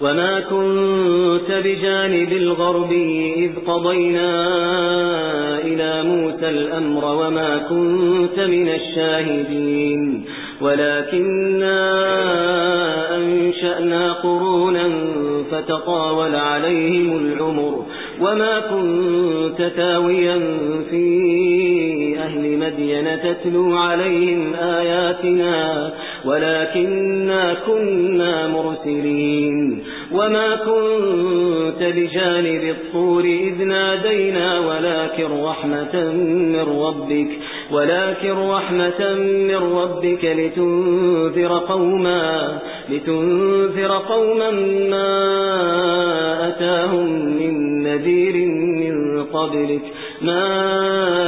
وما كنت بجانب الغرب إذ قضينا إلى موسى الأمر وما كنت من الشاهدين ولكننا أنشأنا قرونا فتطاول عليهم العمر وما كنت تاويا في أهل مدين تتلو عليهم آياتنا ولكننا كنا مرسلين وما كنت بجانب الطور إذ نادينا ولكن رحمة من ربك ولكن رحمة من ربك لتنذر قوما لتنذر قوما ما أتاهم من نذير من قبلك ما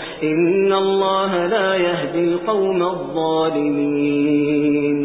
إن الله لا يهدي القوم الظالمين